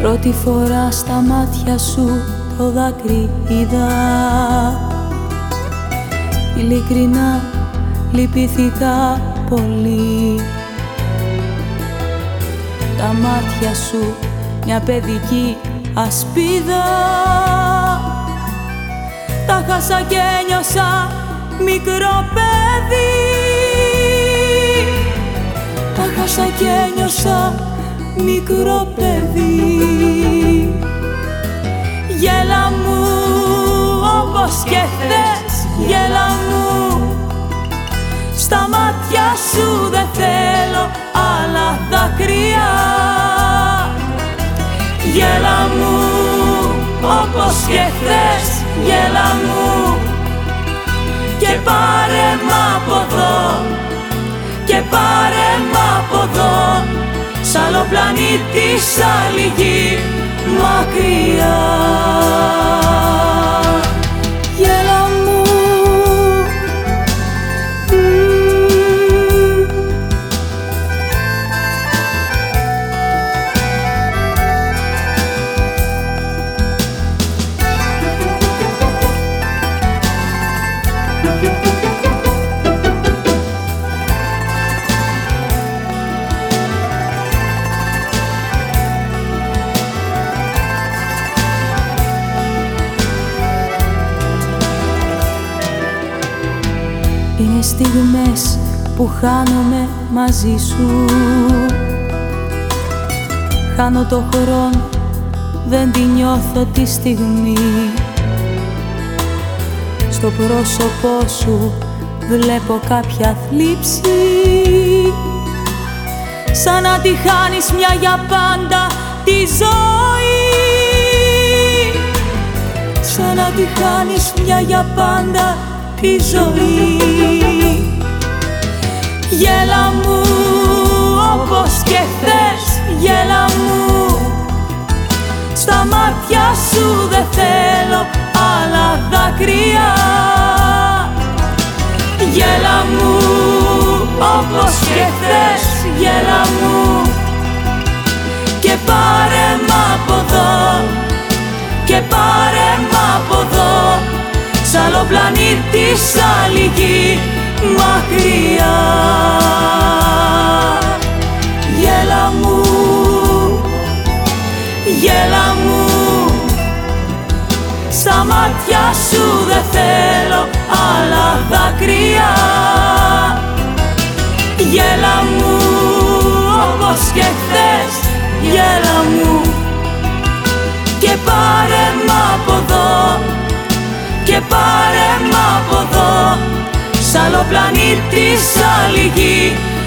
Πρώτη φορά στα μάτια σου το δάκρυ είδα. Ειλικρινά λυπηθήκα πολύ. Τα μάτια σου μια παιδική ασπίδα. Τα χάσα και ένιωσα μικρό παιδί. Τα χάσα και ένιωσα μικρό παιδί Γέλα μου όπως και χθες γέλα μου. Και πάρε μ' από εδώ και πάρε μ' από εδώ Σ' άλλο πλανήτη, σ' άλλη γη, στιγμές που χάνομαι μαζί σου. Χάνω το χρόνο, δεν τη νιώθω τη στιγμή. Στο πρόσωπό σου βλέπω κάποια θλίψη. Σαν να τη χάνεις μια για πάντα τη ζωή. Σαν να τη χάνεις μια για πάντα τη ζωή Γέλα μου όπως και χθες γέλα μου. Στα μάτια σου δεν θέλω άλλα δάκρυα. Γέλα μου όπως και χθες γέλα μου. Και πάρε μ' από εδώ και πάρε μ' από εδώ. Σ' άλλο πλανήτη, σ' άλλη γη, μακριά. Γέλα μου, γέλα μου Στα μάτια σου δεν θέλω άλλα δάκρυα. Γέλα μου όπως και χθες, γέλα μου. Και πάρε πλανήτη, σ' άλλη γη, μακριά